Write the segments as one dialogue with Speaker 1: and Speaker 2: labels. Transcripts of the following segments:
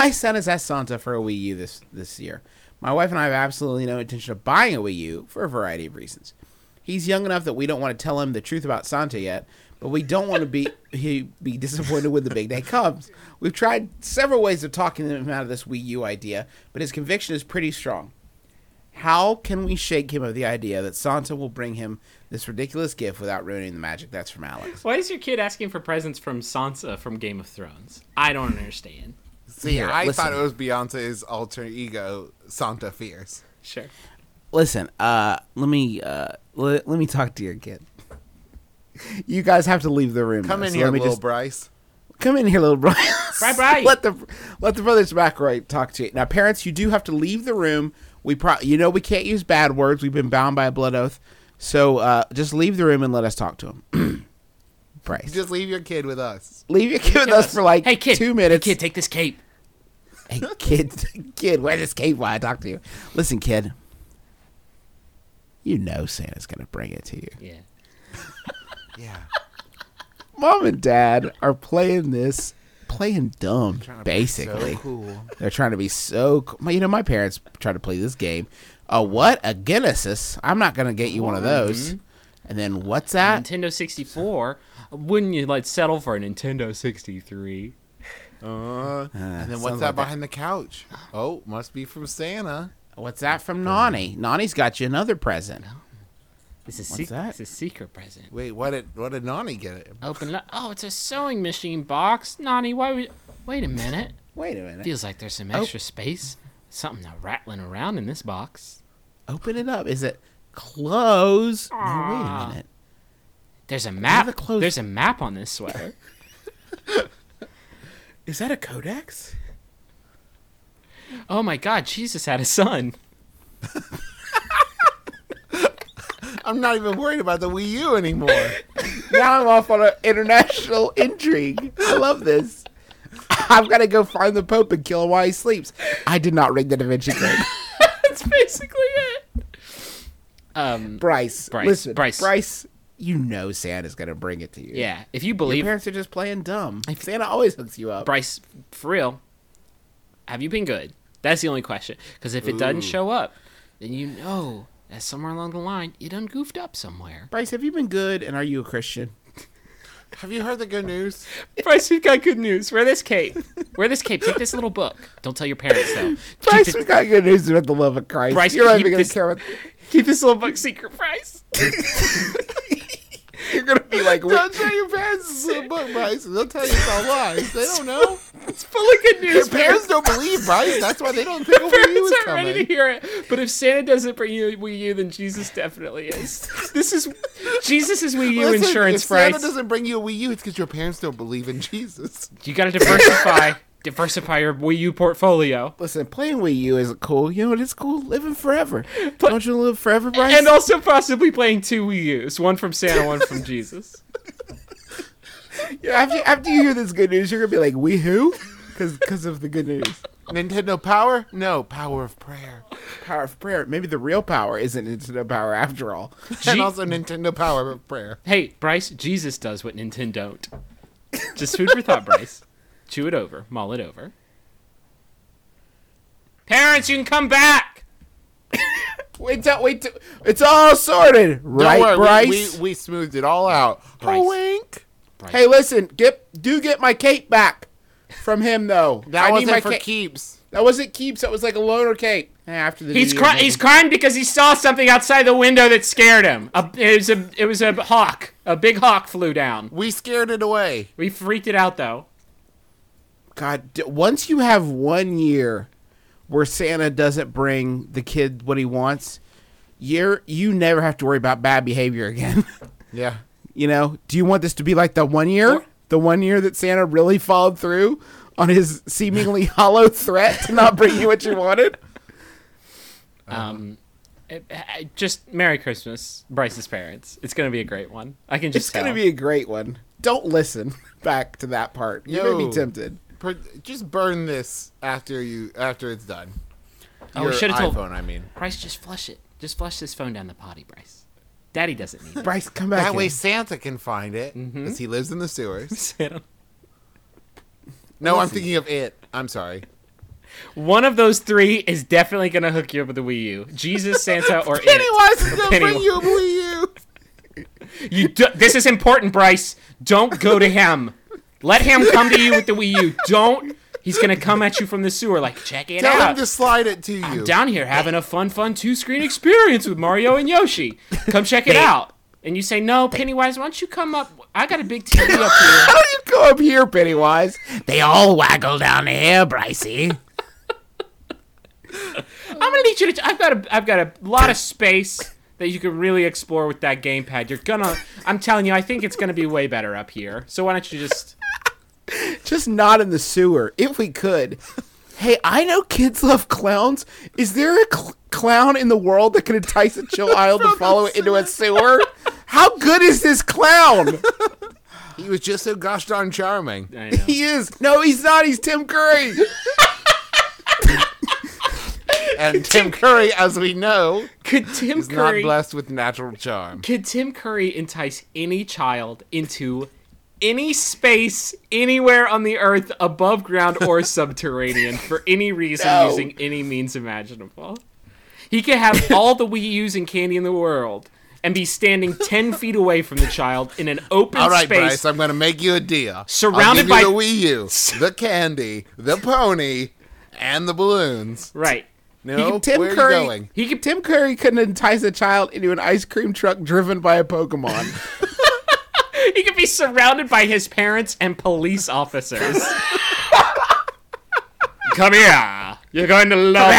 Speaker 1: My son has asked Santa for a Wii U this this year. My wife and I have absolutely no intention of buying a Wii U for a variety of reasons. He's young enough that we don't want to tell him the truth about Santa yet, but we don't want to be he be disappointed when the big day comes. We've tried several ways of talking him out of this Wii U idea, but his conviction is pretty strong. How can we shake him of the idea that Santa will bring him this ridiculous gift without ruining the magic? That's from Alex.
Speaker 2: Why is your kid asking for presents from Sansa from Game of Thrones? I don't understand.
Speaker 3: See,
Speaker 1: Here,
Speaker 3: I
Speaker 1: listen.
Speaker 3: thought it was Beyonce's alter ego, Sasha Fierce.
Speaker 2: Sure.
Speaker 1: Listen, uh, let me uh, let, let me talk to your kid. You guys have to leave the room.
Speaker 3: Come
Speaker 1: though,
Speaker 3: in
Speaker 1: so
Speaker 3: here, little
Speaker 1: just-
Speaker 3: Bryce.
Speaker 1: Come in here, little Bryce.
Speaker 2: Bry, Bry.
Speaker 1: let the let the brothers McElroy talk to you. Now, parents, you do have to leave the room. We pro- you know we can't use bad words. We've been bound by a blood oath. So uh, just leave the room and let us talk to him. Bryce,
Speaker 3: Just leave your kid with us.
Speaker 1: leave your kid with us for like
Speaker 2: hey kid,
Speaker 1: two minutes.
Speaker 2: Hey, kid, take this cape.
Speaker 1: Hey kid, kid, wear this cape while I talk to you. Listen, kid. You know Santa's gonna bring it to you.
Speaker 2: Yeah.
Speaker 3: Yeah.
Speaker 1: Mom and Dad are playing this, playing dumb,
Speaker 3: Trying to
Speaker 1: basically.
Speaker 3: So cool.
Speaker 1: They're trying to be so. co- You know, my parents tried to play this game. A what? A Genesis? I'm not gonna get you one of those. And then what's that?
Speaker 2: Nintendo 64. Wouldn't you like settle for a Nintendo 63?
Speaker 3: Uh, and then
Speaker 1: sounds
Speaker 3: what's
Speaker 1: like
Speaker 3: that
Speaker 1: that.
Speaker 3: behind the couch? Oh, must be from Santa.
Speaker 1: What's that from Nani? Nani's got you another present.
Speaker 2: This is
Speaker 1: What's
Speaker 2: sec-
Speaker 1: that?
Speaker 2: It's a secret present.
Speaker 3: Wait, what did what did Nani get it?
Speaker 2: Open it up. Oh, it's a sewing machine box. Nani, why would? Wait a minute.
Speaker 1: Wait a minute.
Speaker 2: Feels like there's some
Speaker 1: Oh.
Speaker 2: extra space. Something rattling around in this box.
Speaker 1: Open it up. Is it close? No, wait a
Speaker 2: Ah.
Speaker 1: minute.
Speaker 2: There's a map.
Speaker 1: the
Speaker 2: There's a map on this sweater.
Speaker 1: Is that a codex?
Speaker 2: oh my God, Jesus had a son.
Speaker 3: I'm not even worried about the Wii U anymore.
Speaker 1: now I'm off on an international intrigue. I love this. I've got to go find the Pope and kill him while he sleeps. I did not ring the Da Vinci Code.
Speaker 2: That's basically it. Um,
Speaker 1: Bryce,
Speaker 2: Bryce,
Speaker 1: listen,
Speaker 2: Bryce.
Speaker 1: Bryce, you know Santa's gonna bring it to you.
Speaker 2: yeah. If you
Speaker 1: your
Speaker 2: believe
Speaker 1: parents are just playing dumb. If, Santa always hooks you up.
Speaker 2: Bryce, for real, have you been good? That's the only question. Because if it doesn't show up, then you know that somewhere along the line you done goofed up somewhere.
Speaker 1: Bryce, have you been good? And are you a Christian?
Speaker 3: Have you heard the good news?
Speaker 2: Bryce, we've got good news. Wear this cape. Wear this cape. Take this little book. Don't tell your parents though.
Speaker 1: Bryce,
Speaker 2: keep,
Speaker 1: we
Speaker 2: it,
Speaker 1: got good news about the love of Christ.
Speaker 2: Bryce,
Speaker 1: You're not
Speaker 2: keep
Speaker 1: even gonna
Speaker 2: this-
Speaker 1: care. What,
Speaker 2: keep this little book secret, Bryce.
Speaker 1: You're gonna be like, we-
Speaker 3: Don't tell your parents this is a book, Bryce. They'll tell you it's all lies. They don't know.
Speaker 2: It's full of good news.
Speaker 3: Your parents don't believe, Bryce. That's why they don't think a Wii U is
Speaker 2: aren't ready to hear it. But if Santa doesn't bring you Wii U, then Jesus definitely is. This is Jesus is Wii U
Speaker 3: Listen,
Speaker 2: insurance
Speaker 3: if Santa
Speaker 2: price.
Speaker 3: doesn't bring you a Wii U, it's because your parents don't believe in Jesus.
Speaker 2: You got to diversify, diversify your Wii U portfolio,
Speaker 1: listen, playing Wii U isn't cool. You know what? It's cool living forever. Don't you live forever, Bryce?
Speaker 2: and also possibly playing two Wii U's, one from Santa, one from Jesus.
Speaker 1: Yeah, after, after you hear this good news, you're gonna be like, "We who?" Because of the good news.
Speaker 3: Nintendo Power? No, Power of Prayer.
Speaker 1: Power of prayer. Maybe the real power isn't Nintendo power after all.
Speaker 3: And also Nintendo Power of Prayer.
Speaker 2: Hey, Bryce, Jesus does what Nintendo don't. Just food for thought, Bryce. Chew it over, mull it over. Parents, you can come back.
Speaker 1: Wait till wait till it's all sorted, right,
Speaker 3: Don't worry, we-
Speaker 1: Bryce?
Speaker 3: We, we, smoothed it all out.
Speaker 2: Bryce.
Speaker 3: Wink.
Speaker 2: Bryce.
Speaker 1: hey, listen, get do get my cape back from him though.
Speaker 3: That
Speaker 1: I
Speaker 3: wasn't
Speaker 1: my
Speaker 3: for
Speaker 1: cape.
Speaker 3: keeps.
Speaker 1: That wasn't keeps. That was like a loaner cape. Eh, After the
Speaker 2: He's
Speaker 1: New
Speaker 2: cry- he's crying because he saw something outside the window that scared him. A, it was a it was a hawk. A big hawk flew down.
Speaker 3: We scared it away.
Speaker 2: We freaked it out though.
Speaker 1: God, d- once you have one year where Santa doesn't bring the kid what he wants, you're you never have to worry about bad behavior again.
Speaker 3: Yeah.
Speaker 1: you know, do you want this to be like the one year, the one year that Santa really followed through on his seemingly hollow threat to not bring you what you wanted?
Speaker 2: Um, it- just Merry Christmas, Bryce's parents. It's gonna be a great one. I can just
Speaker 1: It's gonna be a great one. Don't listen back to that part. You may
Speaker 3: Yo.
Speaker 1: be tempted.
Speaker 3: Per- just burn this after you after it's done.
Speaker 2: Oh, we
Speaker 3: Your
Speaker 2: should've told-
Speaker 3: iPhone, I mean.
Speaker 2: Bryce, just flush it. Just flush this phone down the potty, Bryce. Daddy doesn't need it.
Speaker 1: Bryce, come back.
Speaker 3: That way. Santa can find it,
Speaker 2: Mm-hmm.
Speaker 3: because he lives in the sewers.
Speaker 2: Santa.
Speaker 3: No, I'm thinking of it. I'm sorry.
Speaker 2: One of those three is definitely gonna hook you up with the Wii U. Jesus, Santa, or it.
Speaker 3: Pennywise is gonna bring you a Wii U.
Speaker 2: You do- this is important, Bryce. Don't go to him. Let him come to you with the Wii U. Don't. He's gonna come at you from the sewer like, check it out.
Speaker 3: Tell him to slide it to you.
Speaker 2: Down here having a fun, fun two screen experience with Mario and Yoshi. Come check it out. And you say, no, Pennywise, why don't you come up? I got a big TV up here.
Speaker 1: How do you go up here, Pennywise?
Speaker 4: They all waggle down here, Brycey.
Speaker 2: I'm gonna need you to. I've got a. I've got a lot of space that you can really explore with that gamepad. You're gonna. I'm telling you, I think it's gonna be way better up here. So why don't you just?
Speaker 1: Just not in the sewer, if we could. Hey, I know kids love clowns. Is there a cl- clown in the world that can entice a child to follow it into a sewer? How good is this clown?
Speaker 3: He was just so gosh darn charming.
Speaker 2: I know.
Speaker 1: He is. No, he's not. He's Tim Curry.
Speaker 3: And Tim Curry, as we know,
Speaker 2: Could Tim
Speaker 3: is not blessed with natural charm.
Speaker 2: Could Tim Curry entice any child into any space anywhere on the earth, above ground or subterranean, for any reason
Speaker 1: No.
Speaker 2: using any means imaginable? He could have all the Wii U's and candy in the world. And be standing ten feet away from the child in an open
Speaker 3: All right,
Speaker 2: space,
Speaker 3: Bryce, I'm going to make you a deal.
Speaker 2: Surrounded by-
Speaker 3: the Wii U, the candy, the pony, and the balloons.
Speaker 2: right?
Speaker 3: No,
Speaker 1: Tim
Speaker 3: where
Speaker 1: Curry.
Speaker 3: are you going?
Speaker 1: He could. Tim Curry couldn't entice a child into an ice cream truck driven by a Pokemon.
Speaker 2: He could be surrounded by his parents and police officers. Come here. You're going to love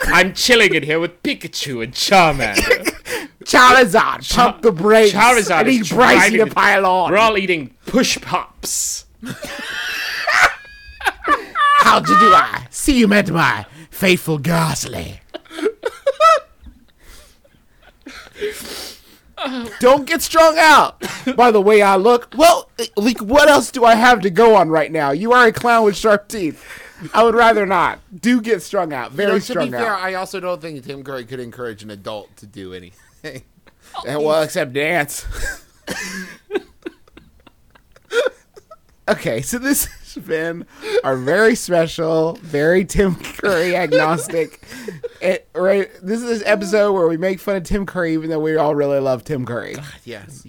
Speaker 2: this. I'm chilling in here with Pikachu and Charmander.
Speaker 1: Charizard, pump the brakes.
Speaker 2: Charizard
Speaker 1: I need
Speaker 2: driving
Speaker 1: to
Speaker 2: the-
Speaker 1: pile on.
Speaker 2: We're all eating push pops.
Speaker 4: How'd you do? I see you met my faithful Gastly.
Speaker 1: Don't get strung out by the way I look. Well, like, what else do I have to go on right now? You are a clown with sharp teeth. I would rather not. Do get strung out. Very
Speaker 3: You know, to
Speaker 1: strung
Speaker 3: be fair,
Speaker 1: out.
Speaker 3: I also don't think Tim Curry could encourage an adult to do anything.
Speaker 1: Eh, well, except dance. okay, so this has been our very special, very Tim Curry agnostic. It, right, this is this episode where we make fun of Tim Curry, even though we all really love Tim Curry.
Speaker 3: yes.